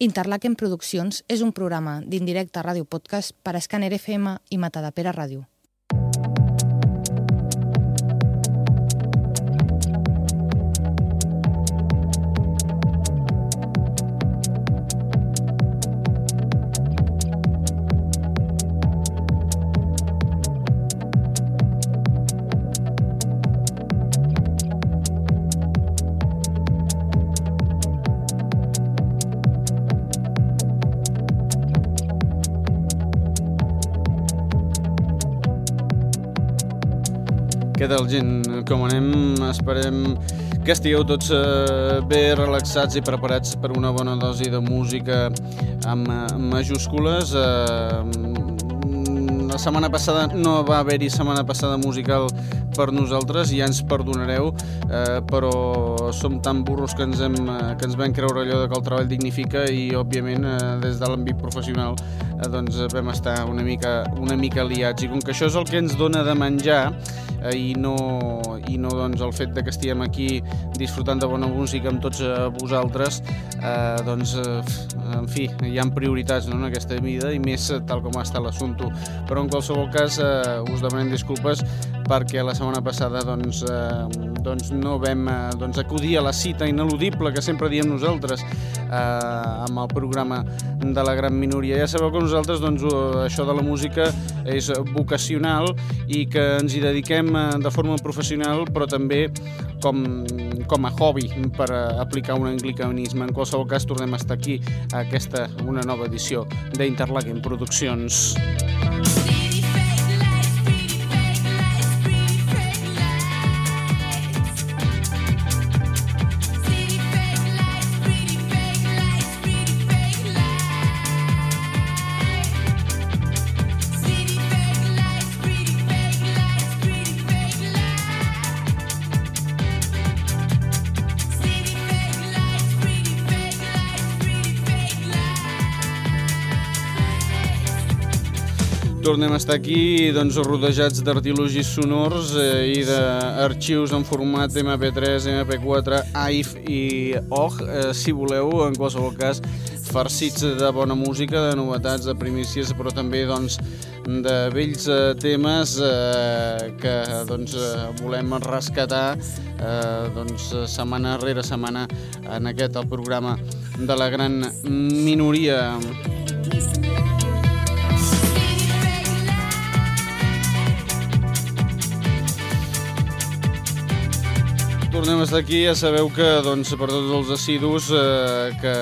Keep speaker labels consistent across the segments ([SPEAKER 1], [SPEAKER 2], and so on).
[SPEAKER 1] Interlaken Produccions és un programa d'indirecte ràdio podcast per a Scanner FM i Matadepera Ràdio.
[SPEAKER 2] Què tal, gent? Com anem? Esperem que estigueu tots eh, bé relaxats i preparats per una bona dosi de música amb eh, majúscules. Eh, la setmana passada no va haver-hi setmana passada musical per nosaltres, ja ens perdonareu, eh, però som tan burros que ens, hem, eh, que ens vam creure allò de que el treball dignifica i, òbviament, eh, des de l'àmbit professional eh, doncs vam estar una mica, una mica liats. I com que això és el que ens dona de menjar, i no, i no doncs, el fet de que estiguem aquí disfrutant de bona música amb tots eh, vosaltres, eh, doncs, eh, en fi, hi ha prioritats no, en aquesta vida i més eh, tal com està l'assumpte. Però en qualsevol cas eh, us demanem disculpes perquè la setmana passada doncs, eh, doncs no vam eh, doncs, acudir a la cita ineludible que sempre diem nosaltres eh, amb el programa de la gran minoria. Ja sabeu que nosaltres doncs, eh, això de la música és vocacional i que ens hi dediquem eh, de forma professional però també com, com a hobby per eh, aplicar un anglicanisme. En qualsevol cas tornem a estar aquí a aquesta una nova edició d'Interlaken Produccions. Tornem a estar aquí doncs, rodejats d'artilogis sonors eh, i d'arxius en format MP3, MP4, AIF i OG, eh, si voleu, en qualsevol cas, farcits de bona música, de novetats, de primícies, però també doncs, de vells eh, temes eh, que doncs, eh, volem rescatar eh, doncs, setmana rere setmana en aquest el programa de la gran minoria. Tornem a estar aquí, ja sabeu que doncs, per tots els assidus eh, que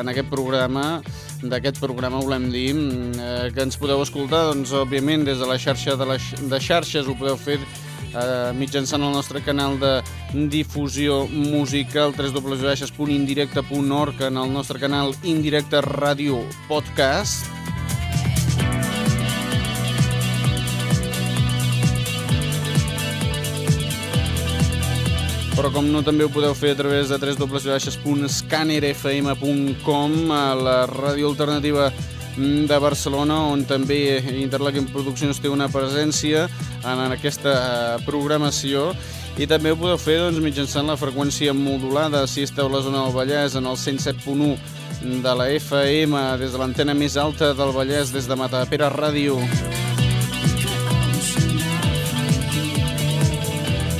[SPEAKER 2] en aquest programa d'aquest programa volem dir eh, que ens podeu escoltar, doncs, òbviament, des de la xarxa de, les, de xarxes ho podeu fer eh, mitjançant el nostre canal de difusió musical www.indirecte.org en el nostre canal Indirecte Ràdio Podcast però com no també ho podeu fer a través de www.scannerfm.com a la ràdio alternativa de Barcelona on també Interlaken Produccions té una presència en aquesta programació i també ho podeu fer doncs, mitjançant la freqüència modulada si esteu a la zona del Vallès en el 107.1 de la FM des de l'antena més alta del Vallès des de Matapera Ràdio.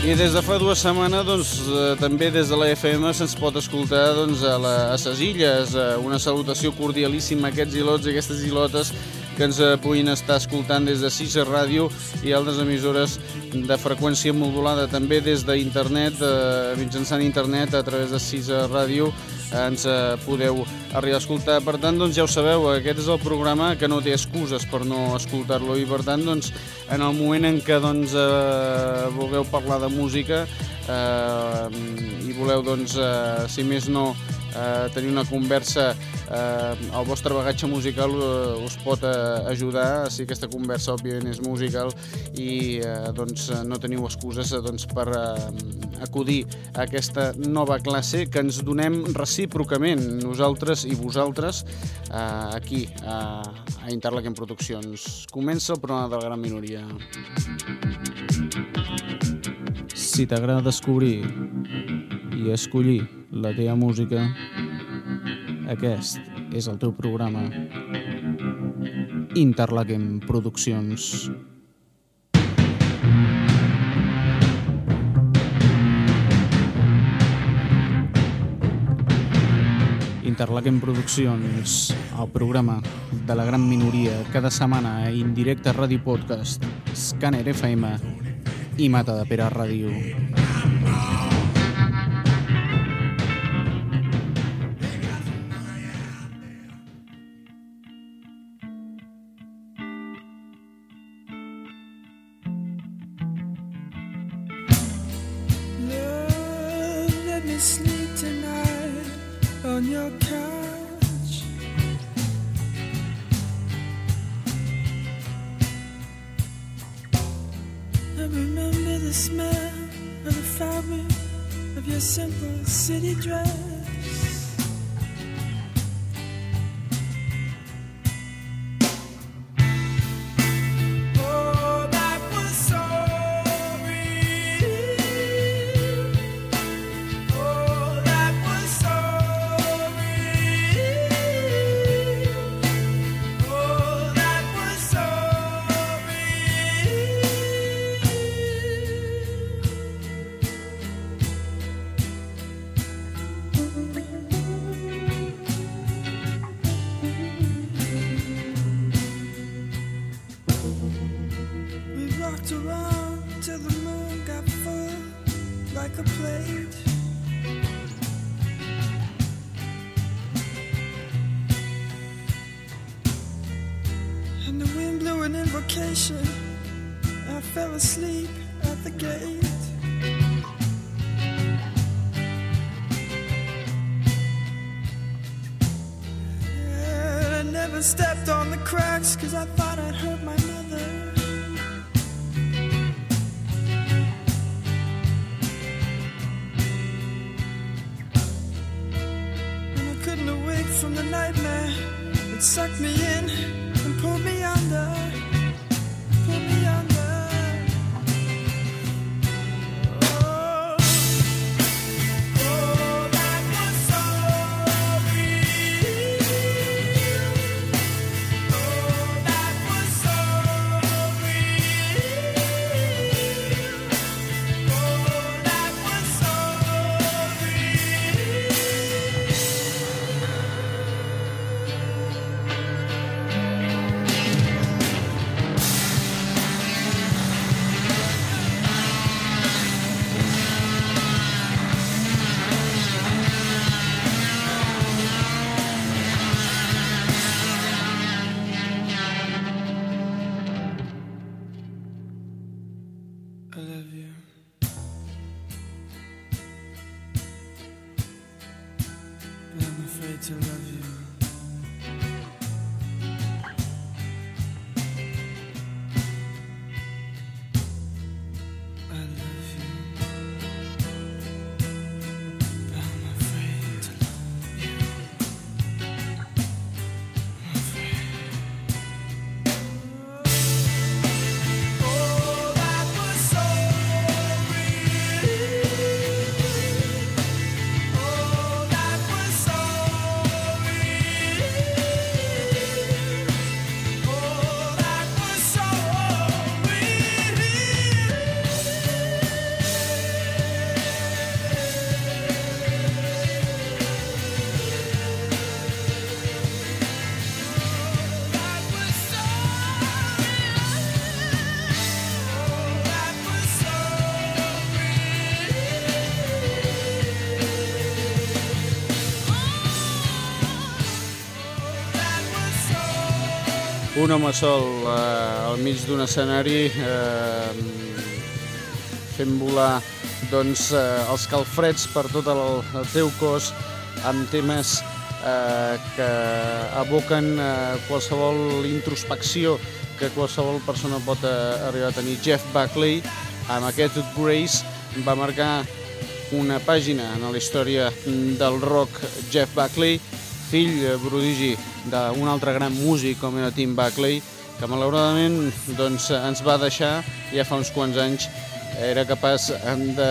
[SPEAKER 2] I des de fa dues setmanes, doncs, eh, també des de la FM se'ns pot escoltar doncs, a, la, a ses illes. Eh, una salutació cordialíssima a aquests ilots i aquestes ilotes que ens eh, puguin estar escoltant des de Sisa Ràdio i altres emissores de freqüència modulada també des d'internet, eh, mitjançant internet a través de Sisa Ràdio ens eh, podeu arribar a escoltar. Per tant, doncs ja ho sabeu, aquest és el programa que no té excuses per no escoltar-lo i per tant, doncs, en el moment en què doncs, eh, vulgueu parlar de música eh, i voleu, doncs, eh, si més no, eh, tenir una conversa, eh, el vostre bagatge musical eh, us pot eh, ajudar, si aquesta conversa òbviament és musical i eh, doncs, no teniu excuses eh, doncs, per eh, acudir a aquesta nova classe que ens donem recíprocament nosaltres i vosaltres eh, aquí a, a Interlaken Produccions. Comença el programa de la gran minoria. Si t'agrada descobrir i escollir la teva música, aquest és el teu programa. Interlaquem Produccions. Interlaquem Produccions, el programa de la gran minoria, cada setmana a Indirecte Ràdio Podcast, Scanner FM i Mata de Pere Ràdio.
[SPEAKER 3] Smell of the fabric of your simple city dress.
[SPEAKER 2] Un home sol eh, al mig d'un escenari eh, fent volar doncs, eh, els calfreds per tot el, el teu cos amb temes eh, que aboquen eh, qualsevol introspecció que qualsevol persona pot eh, arribar a tenir. Jeff Buckley, amb aquest Grace, va marcar una pàgina en la història del rock Jeff Buckley, fill eh, prodigi d'un altre gran músic com era Tim Buckley, que malauradament doncs, ens va deixar ja fa uns quants anys era capaç de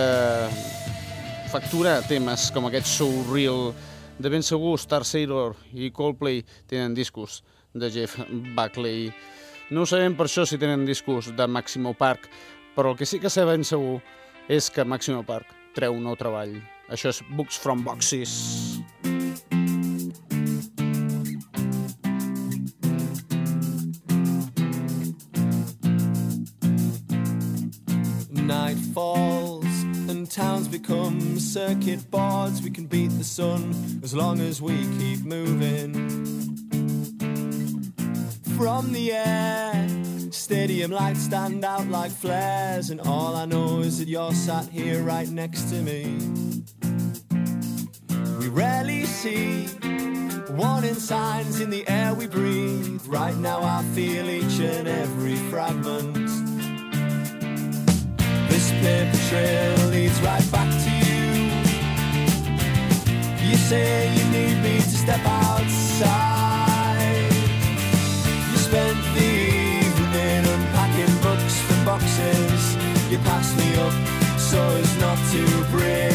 [SPEAKER 2] facturar temes com aquest So Real De ben segur, Star Sailor i Coldplay tenen discos de Jeff Buckley. No sabem per això si tenen discos de Maximo Park, però el que sí que sabem segur és que Maximo Park treu un nou treball. Això és Books from Boxes.
[SPEAKER 4] Night become circuit boards. We can beat the sun as long as we keep moving. From the air, stadium lights stand out like flares, and all I know is that you're sat here right next to me. We rarely see warning signs in the air we breathe. Right now, I feel each and every fragment. Paper trail leads right back to you. You say you need me to step outside. You spent the evening unpacking books from boxes. You passed me up so as not to break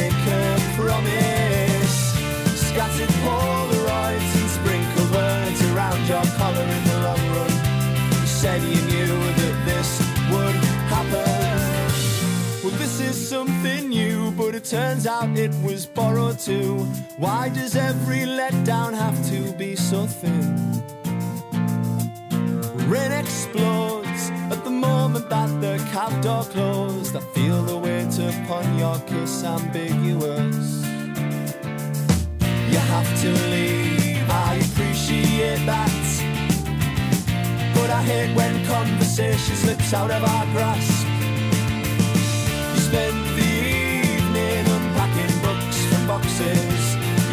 [SPEAKER 4] turns out it was borrowed too. Why does every letdown have to be so thin? Rain explodes at the moment that the cab door closed. I feel the weight upon your kiss ambiguous. You have to leave, I appreciate that. But I hate when conversation slips out of our grasp.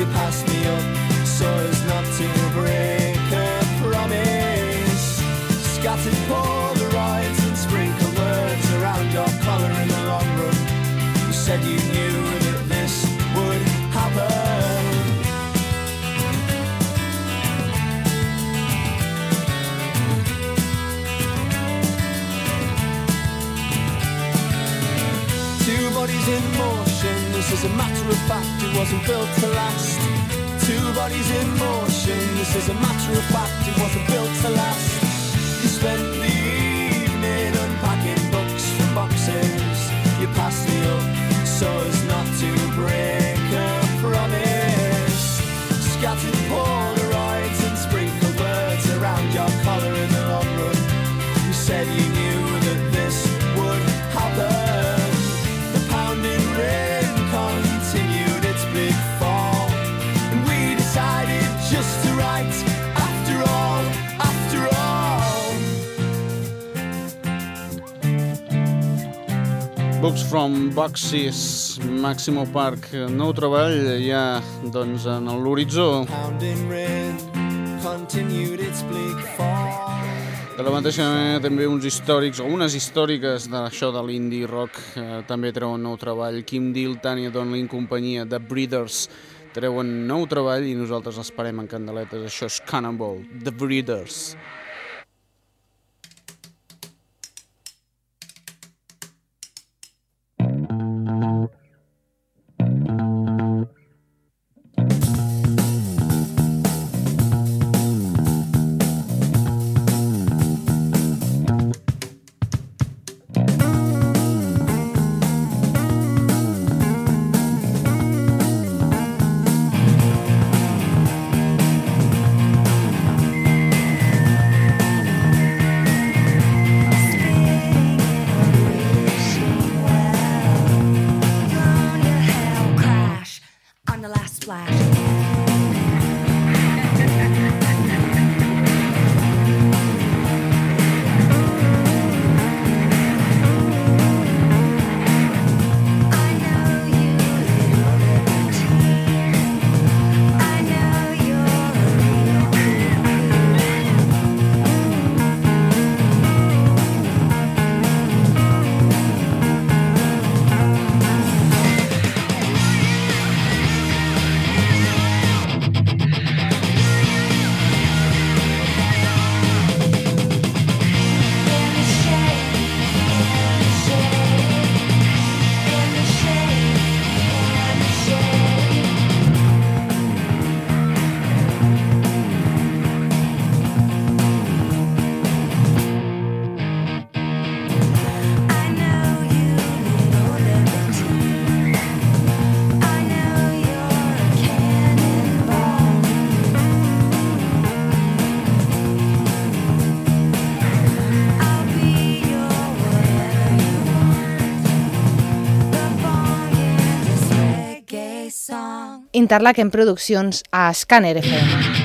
[SPEAKER 4] You passed me up so as not to break a promise. Scattered Polaroids and sprinkled words around your collar in the long run. You said you knew that this would happen. Two bodies in motion, is a matter of fact, it wasn't built to last. Two bodies in motion, this is a matter of fact, it wasn't built to last. You spent the Books from Boxes,
[SPEAKER 2] Maximo Park, nou treball ja doncs, en l'horitzó. De la mateixa manera també uns històrics o unes històriques d'això de l'indie rock eh, també treuen nou treball. Kim Deal, Tanya Donlin, companyia de Breeders treuen nou treball i nosaltres l'esperem en candeletes. Això és Cannonball, The Breeders.
[SPEAKER 5] Interlaken Produccions a Scanner FM.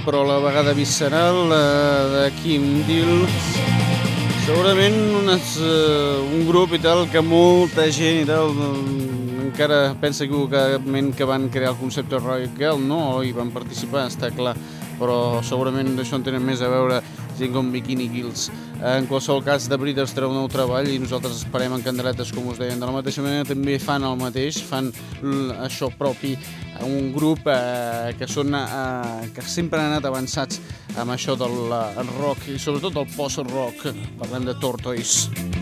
[SPEAKER 2] Però a la vegada visceral eh, de Kim Deal segurament unes, eh, un grup i tal que molta gent i tal encara pensa equivocadament que van crear el concepte Royal Girl, no? I van participar, està clar, però segurament d'això en tenen més a veure gent com Bikini Kills. En qualsevol cas, de Breeders treu un nou treball i nosaltres esperem en candeletes, com us deien. De la mateixa manera també fan el mateix, fan això propi un grup eh, que, són, eh, que sempre han anat avançats amb això del eh, rock i sobretot del post-rock. Parlem de Tortoise.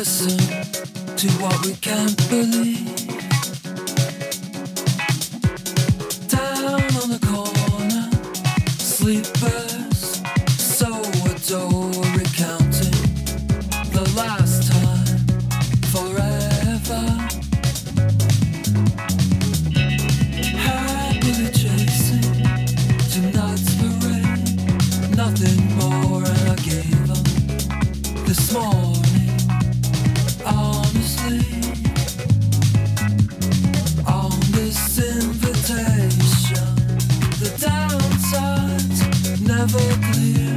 [SPEAKER 6] listen to what we can't believe Never clear.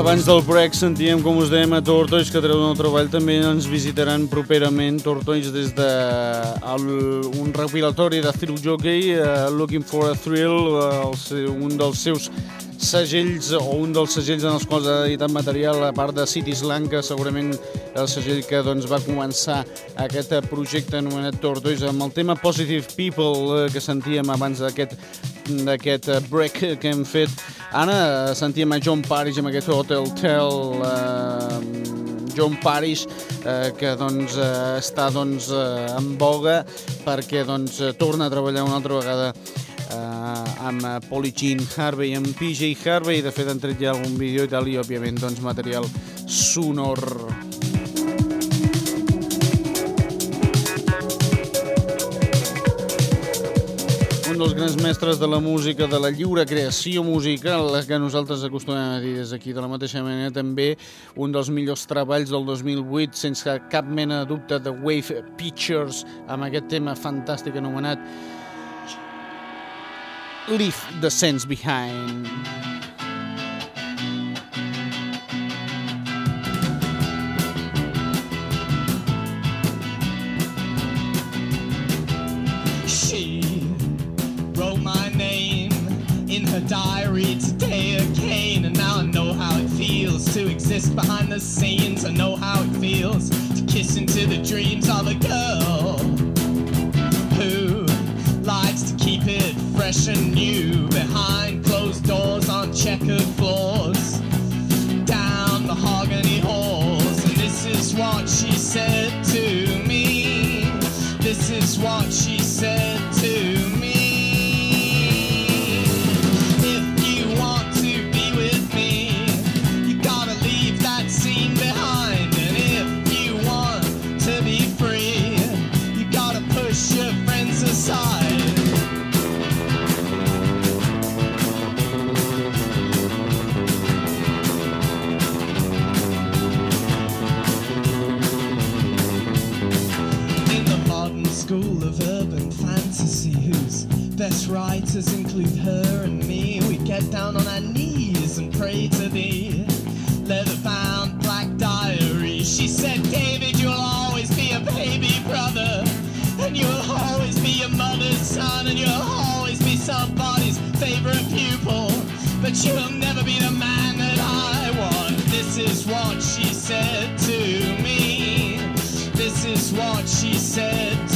[SPEAKER 2] Abans del break sentíem, com us dèiem, a Tortoise, que treuen el treball. També ens visitaran properament Tortoise des de un recopilatori de Thrill Jockey, uh, Looking for a Thrill, uh, el, un dels seus segells o un dels segells en els quals ha editat material a part de City Slang, que segurament el segell que doncs, va començar aquest projecte anomenat Tortoise amb el tema Positive People eh, que sentíem abans d'aquest d'aquest eh, break que hem fet. Ara eh, sentíem a John Parrish amb aquest Hotel Tell eh, John Parrish eh, que doncs, eh, està doncs, eh, en boga perquè doncs, torna a treballar una altra vegada eh, amb Polly Jean Harvey, amb PJ Harvey, de fet han tret ja algun vídeo i tal, i òbviament doncs, material sonor. Dels grans mestres de la música, de la lliure creació musical, que nosaltres acostumem a dir des d'aquí de la mateixa manera, també un dels millors treballs del 2008, sense cap mena de dubte, de Wave Pictures, amb aquest tema fantàstic anomenat Leave the Sense Behind.
[SPEAKER 3] Diary today again, and now I know how it feels to exist behind the scenes. I know how it feels to kiss into the dreams of a girl who likes to keep it fresh and new behind closed doors on checkered floors, down mahogany halls. And this is what she said to me. This is what she said writers include her and me, we get down on our knees and pray to thee. Leather bound black diary. She said, David, you'll always be a baby brother, and you'll always be your mother's son, and you'll always be somebody's favorite pupil, but you'll never be the man that I want. This is what she said to me. This is what she said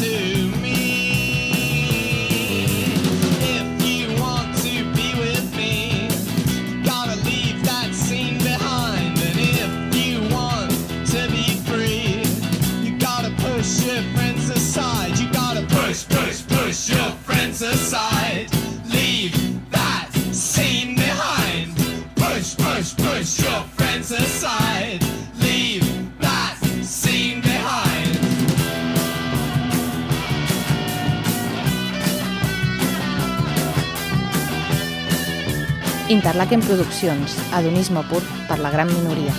[SPEAKER 1] Interlaken Produccions, adonisme pur per la gran minoria.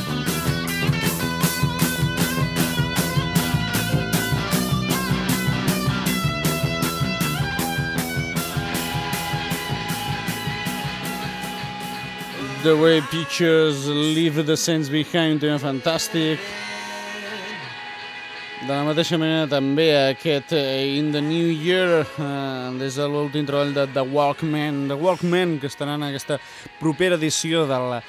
[SPEAKER 2] The Way Pictures Leave the Sense Behind, tema fantàstic. De la mateixa manera també aquest eh, In the New Year, eh, des de l'últim treball de The Walkman, The Walkman, que estarà en aquesta propera edició del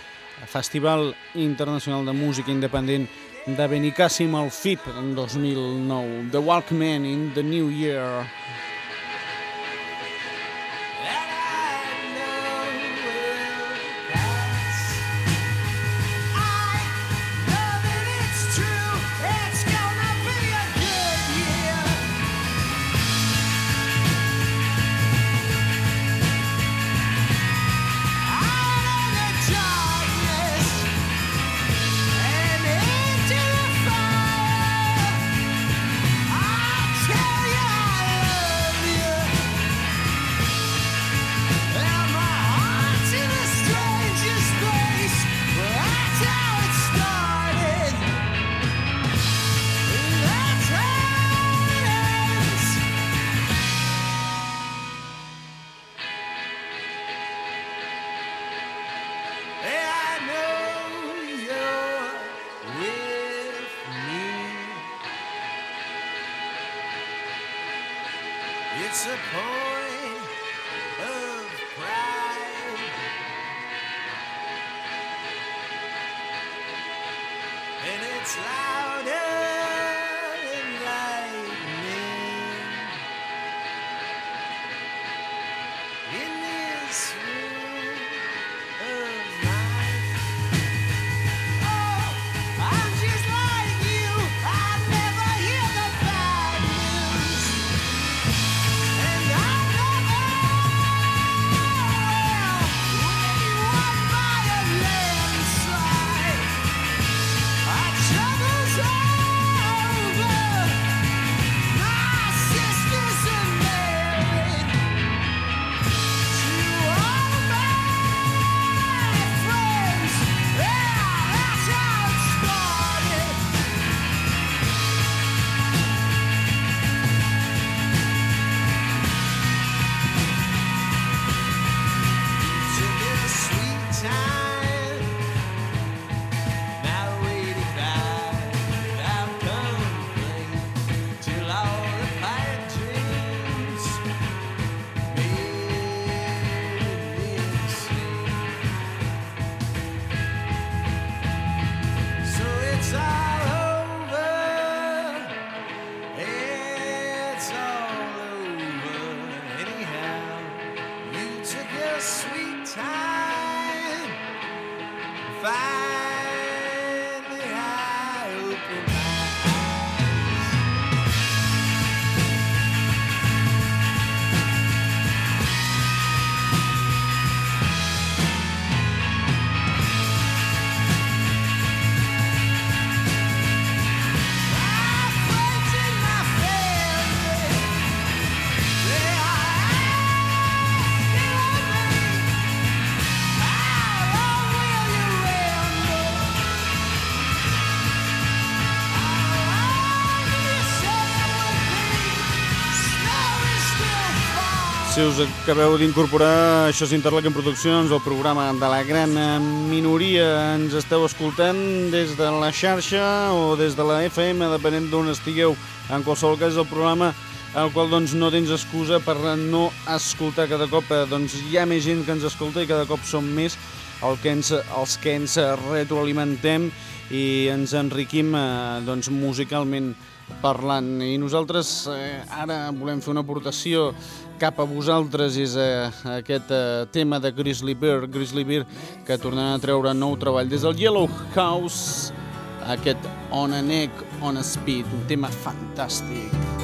[SPEAKER 2] Festival Internacional de Música Independent de Benicàssim al FIP en 2009. The Walkman in the New Year. Si us acabeu d'incorporar, això és Interlaken Produccions, el programa de la gran minoria. Ens esteu escoltant des de la xarxa o des de la FM, depenent d'on estigueu. En qualsevol cas, el programa el qual doncs, no tens excusa per no escoltar cada cop. Eh, doncs, hi ha més gent que ens escolta i cada cop som més el que ens, els que ens retroalimentem i ens enriquim eh, doncs, musicalment parlant. I nosaltres eh, ara volem fer una aportació cap a vosaltres és eh, aquest eh, tema de Grizzly Bear, Grizzly Bear, que tornaran a treure nou treball des del Yellow House, aquest On a Neck, On a Speed, un tema fantàstic.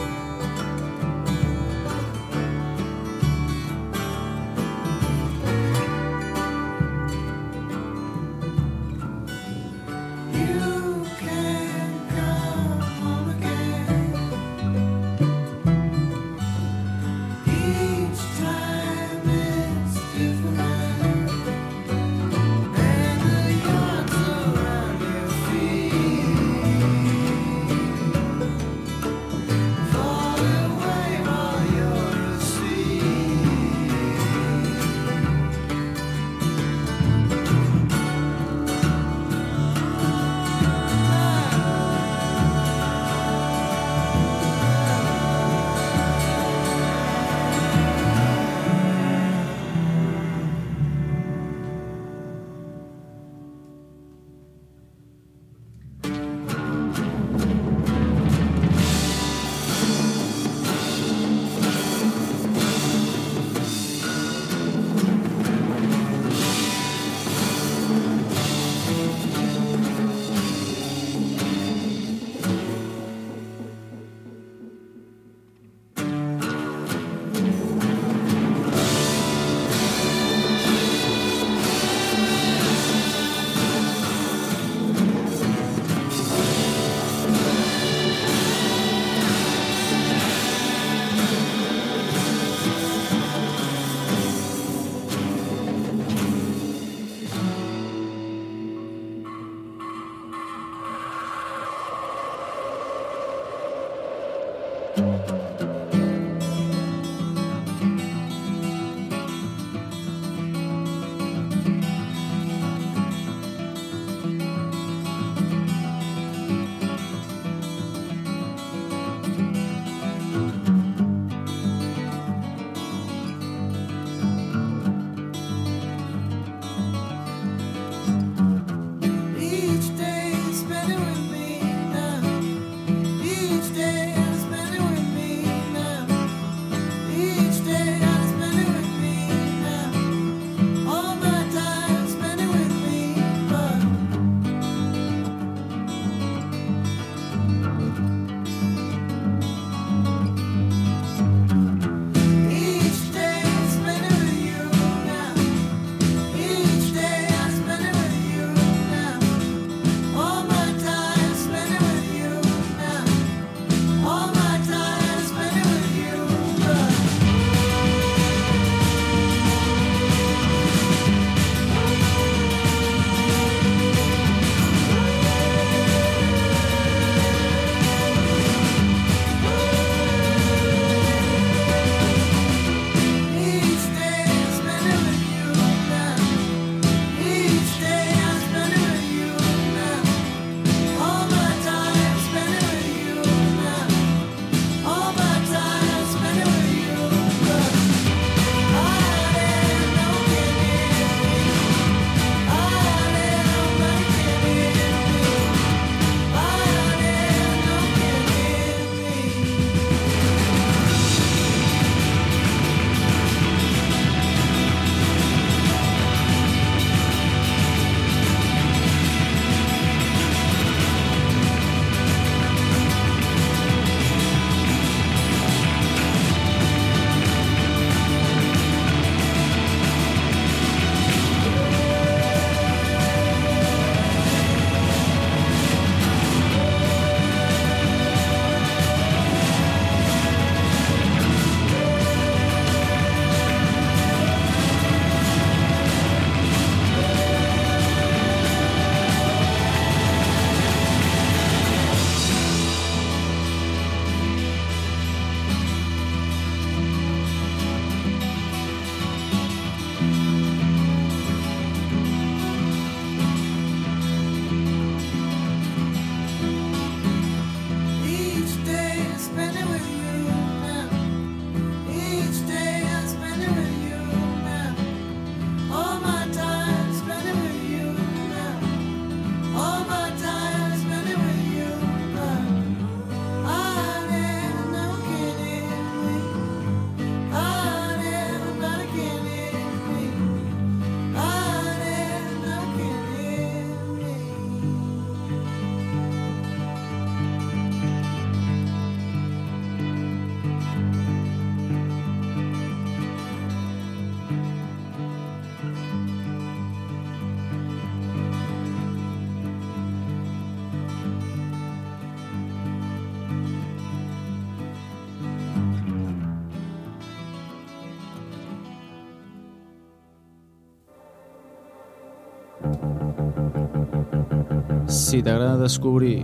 [SPEAKER 5] Si t'agrada descobrir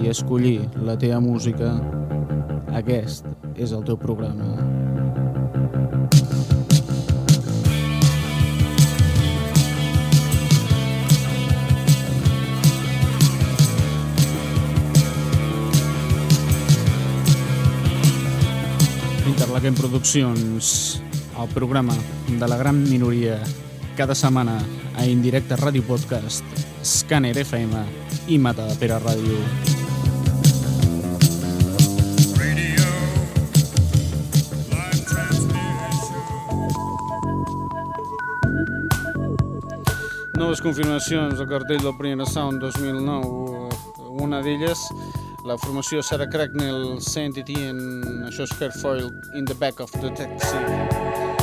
[SPEAKER 5] i escollir la teva música, aquest és el teu programa. Interlaquem Produccions, el programa de la gran minoria, cada setmana a Indirecte Ràdio Podcast, Scanner FM i Mata de Pere Ràdio. Noves confirmacions al cartell del Primer Sound 2009. Una d'elles, la formació Sarah Cracknell, Saint Etienne, això és Hairfoil, in the back of the taxi.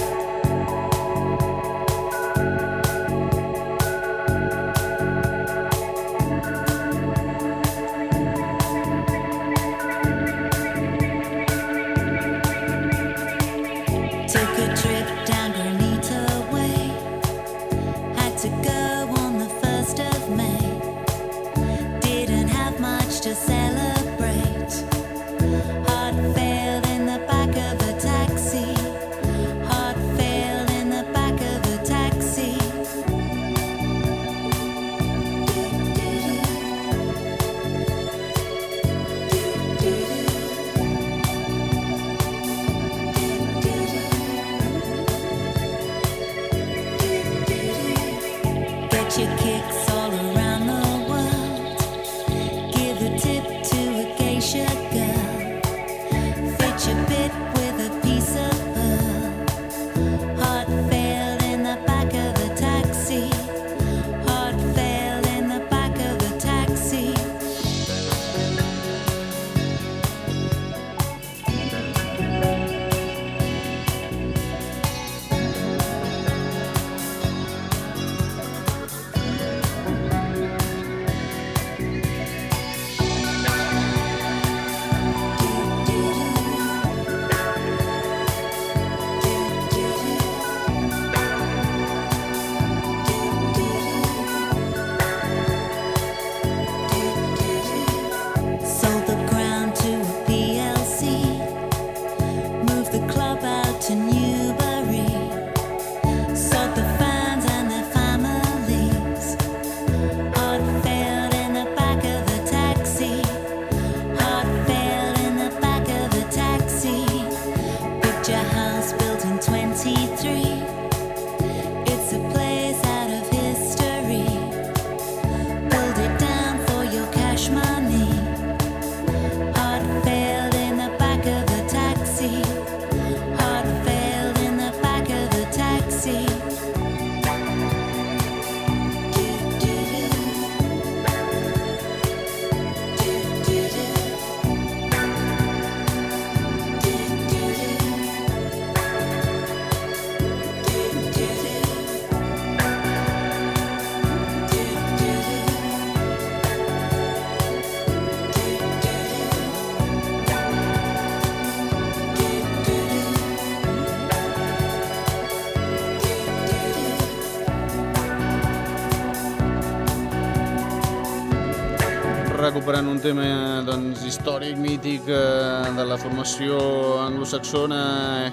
[SPEAKER 5] Un tema doncs, històric, mític eh, de la formació anglosaxona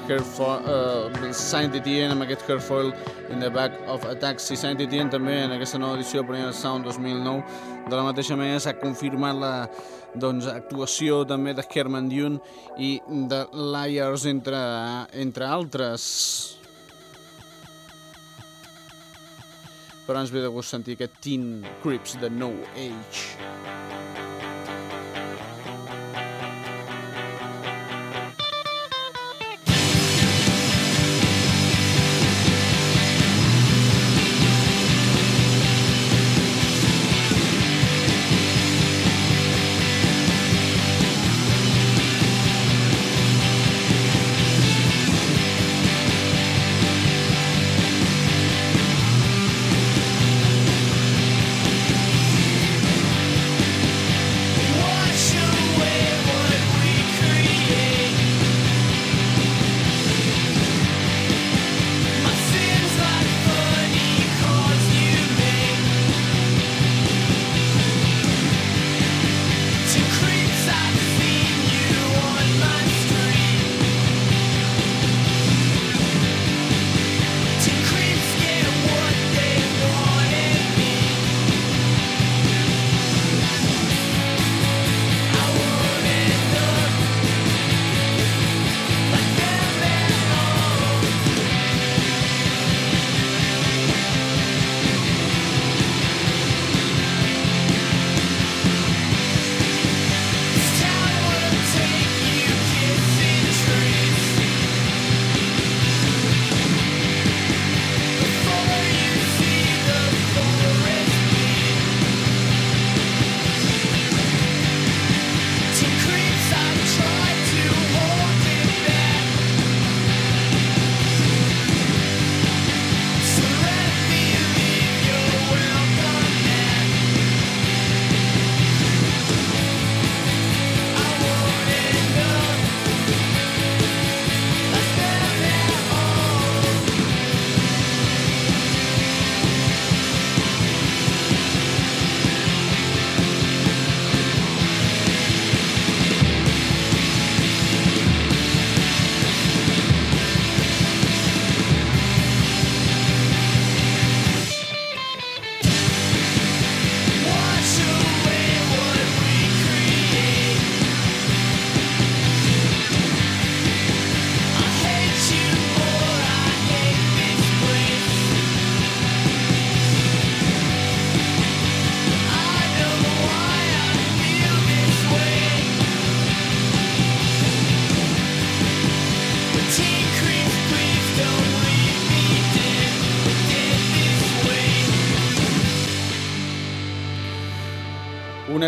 [SPEAKER 5] Hairfo- eh, Saint Etienne amb aquest Hairfoil in the back of a taxi Saint Etienne també en aquesta nova edició del Premier Sound 2009 de la mateixa manera s'ha confirmat la doncs, actuació també de Herman Dune i de Liars entre, entre altres. Però ens ve de gust sentir aquest Teen Crips de No Age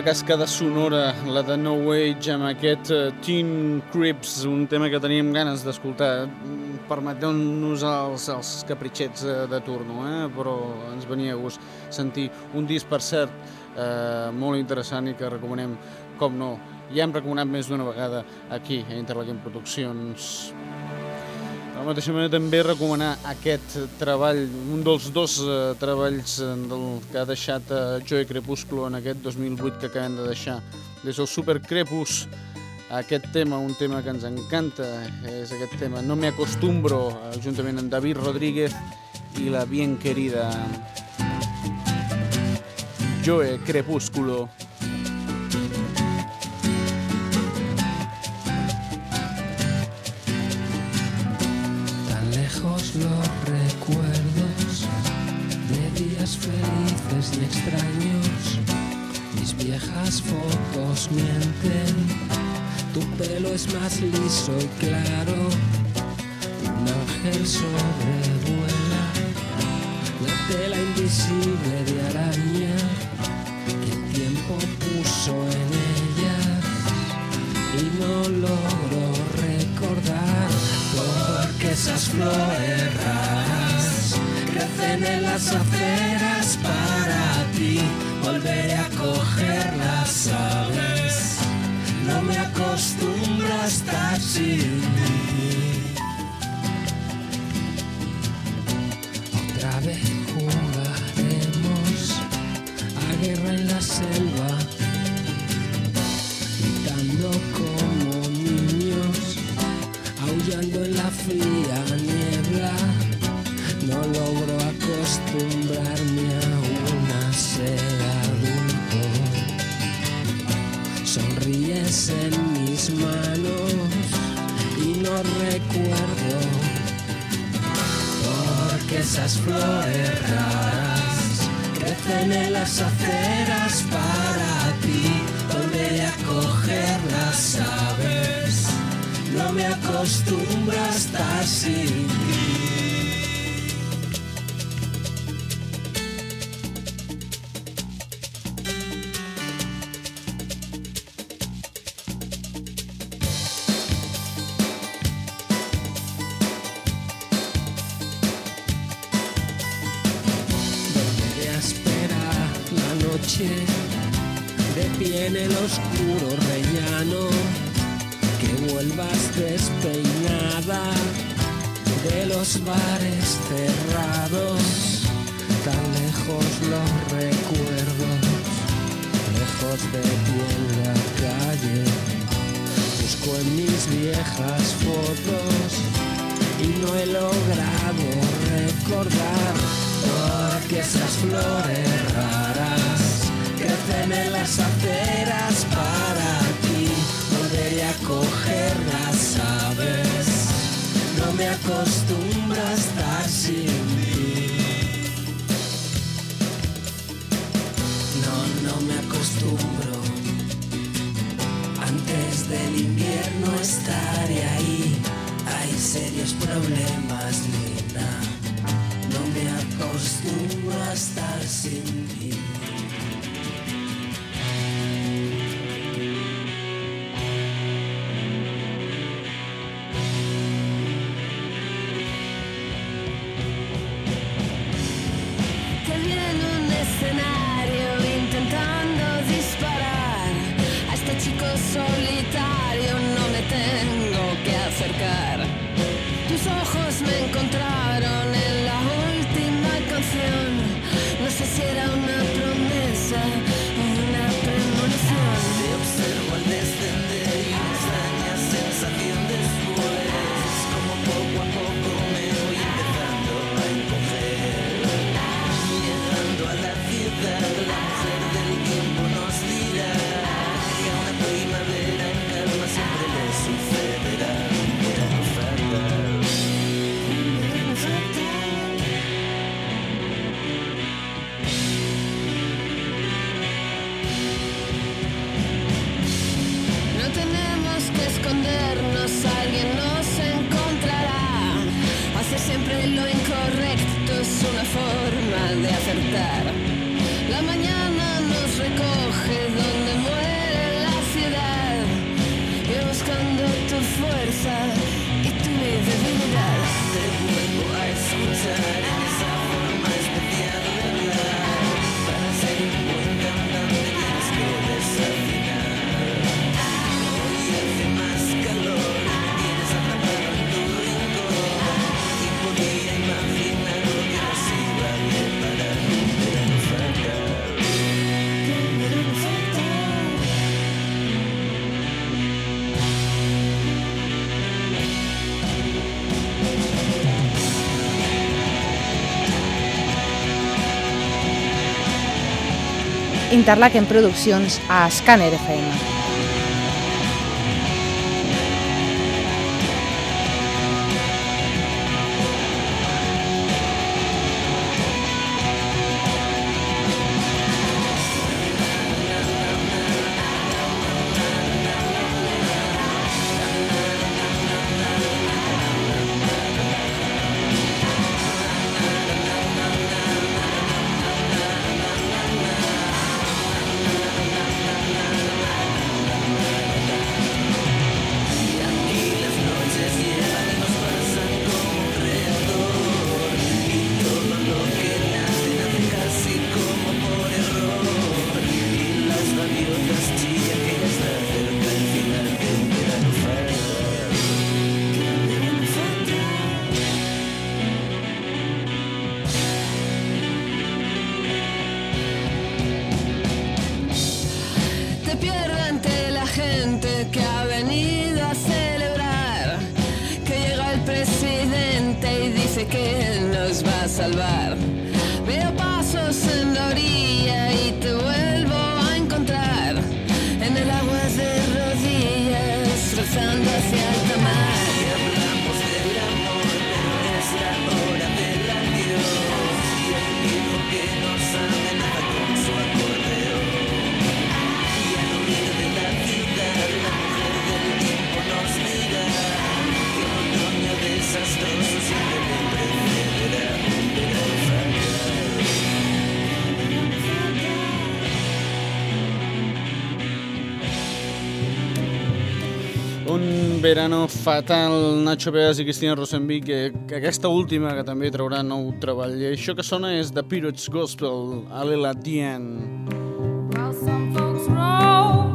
[SPEAKER 2] cascada sonora, la de No Age, amb aquest uh, Teen Crips, un tema que teníem ganes d'escoltar. Permeteu-nos els, els capritxets uh, de turno, eh? però ens venia a gust sentir un disc, per cert, uh, molt interessant i que recomanem, com no, ja hem recomanat més d'una vegada aquí, a Interlaquem Produccions. De la mateixa manera també recomanar aquest treball, un dels dos eh, treballs eh, del, que ha deixat eh, Joe Crepúsculo en aquest 2008 que acabem de deixar des del Super Crepus aquest tema, un tema que ens encanta, és aquest tema No me acostumbro, juntament amb David Rodríguez i la bien querida Joe Crepúsculo.
[SPEAKER 7] Tan los recuerdos de días felices y extraños. Mis viejas fotos mienten. Tu pelo es más liso y claro. Un ángel sobrevuela la tela invisible de araña que el tiempo puso en ella y no logro recordar porque esas flores en las aceras para ti. Volveré a cogerlas sabes no me acostumbro a estar sin ti. Otra vez jugaremos a guerra en la selva gritando como niños, aullando en la fría esas flores raras crecen en las aceras para ti. Volveré a cogerlas, sabes. No me acostumbro a estar viejas fotos y no he logrado recordar porque esas flores raras crecen en las aceras para ti. Volveré a cogerlas, sabes. No me acostumbro a estar sin ti. No, no me acostumbro. Del invierno estaré ahí. Hay serios problemas, linda. No me acostumbro a estar sin ti.
[SPEAKER 8] La mañana nos recoge donde muere la ciudad. Y buscando tu fuerza y tu debilidad. Te vuelvo a escuchar. escoltar-la que en
[SPEAKER 1] produccions a Scanner FM. pierde ante la gente que ha venido a celebrar, que llega el presidente y dice que él nos va a salvar. Verano Fatal,
[SPEAKER 2] Nacho Beas i Cristina Rosenvig, que aquesta última que també traurà nou treball. I això que sona és The Pirates Gospel, Alela Dian.
[SPEAKER 9] While some folks roll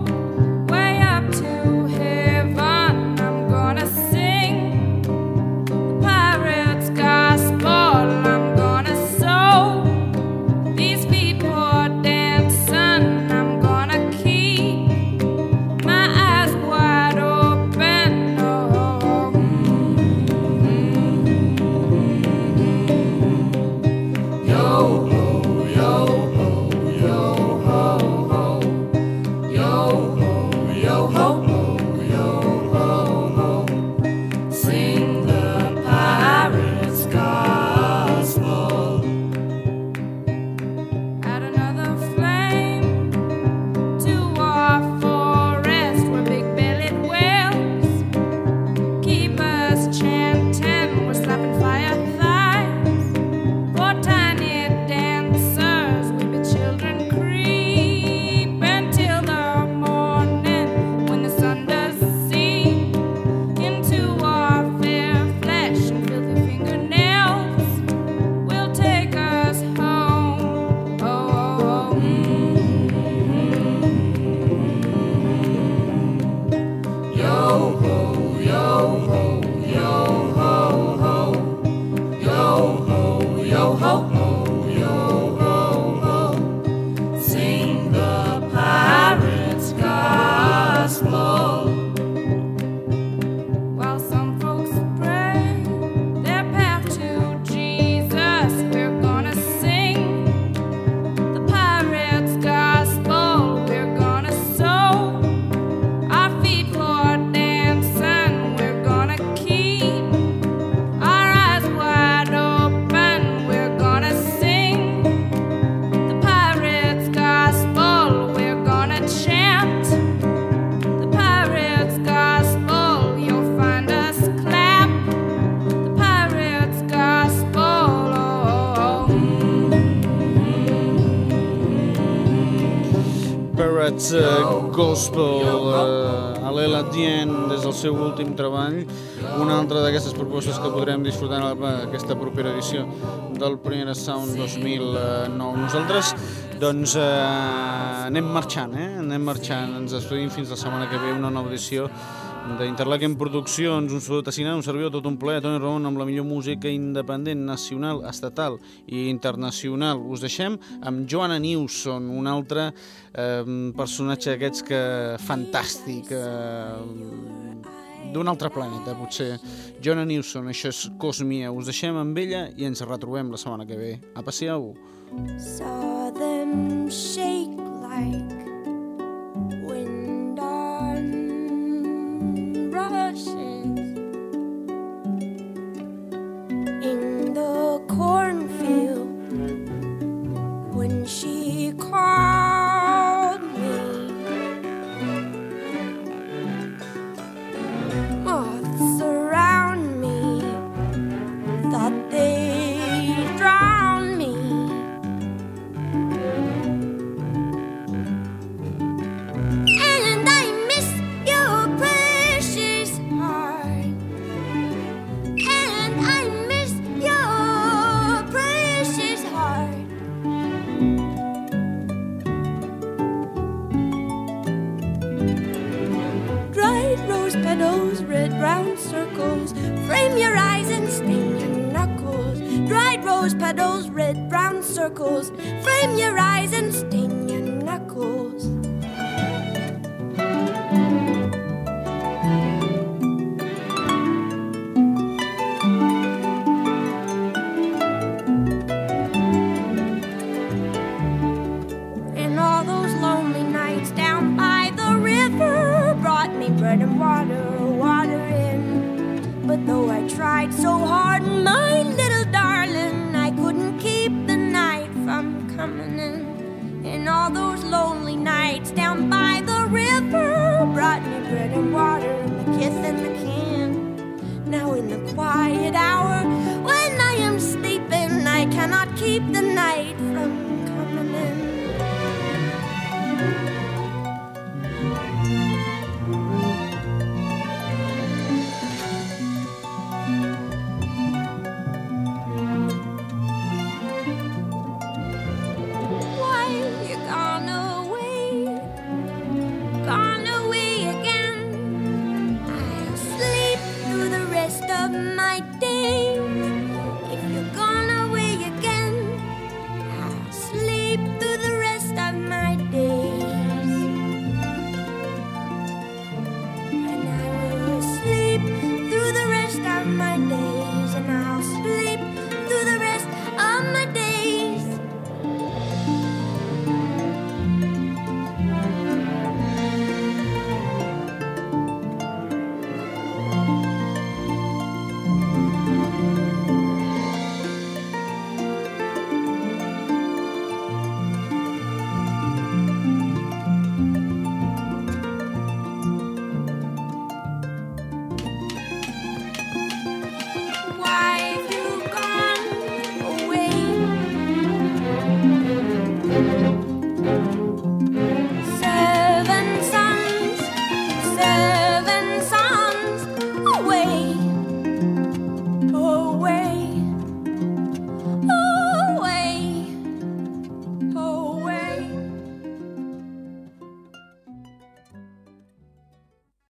[SPEAKER 9] Gospel,
[SPEAKER 2] uh, a l'Ela Dien, des del seu últim treball, una altra d'aquestes propostes que podrem disfrutar en aquesta propera edició del Primera Sound 2009. Nosaltres, doncs, uh, anem marxant, eh? Anem marxant, ens despedim fins la setmana que ve, una nova edició d'Interlaken Produccions, un salut a un servidor tot un ple, Toni Ramon, amb la millor música independent, nacional, estatal i internacional. Us deixem amb Joanna Newson, un altre eh, personatge d'aquests que fantàstic, eh, d'un altre planeta, potser. Joanna Newson, això és Cosmia. Us deixem amb ella i ens retrobem la setmana que ve. A passeu!
[SPEAKER 10] Saw them shake like all those lonely nights down by the river brought me bread and water and the kiss and the can. Now in the quiet hour when I am sleeping, I cannot keep the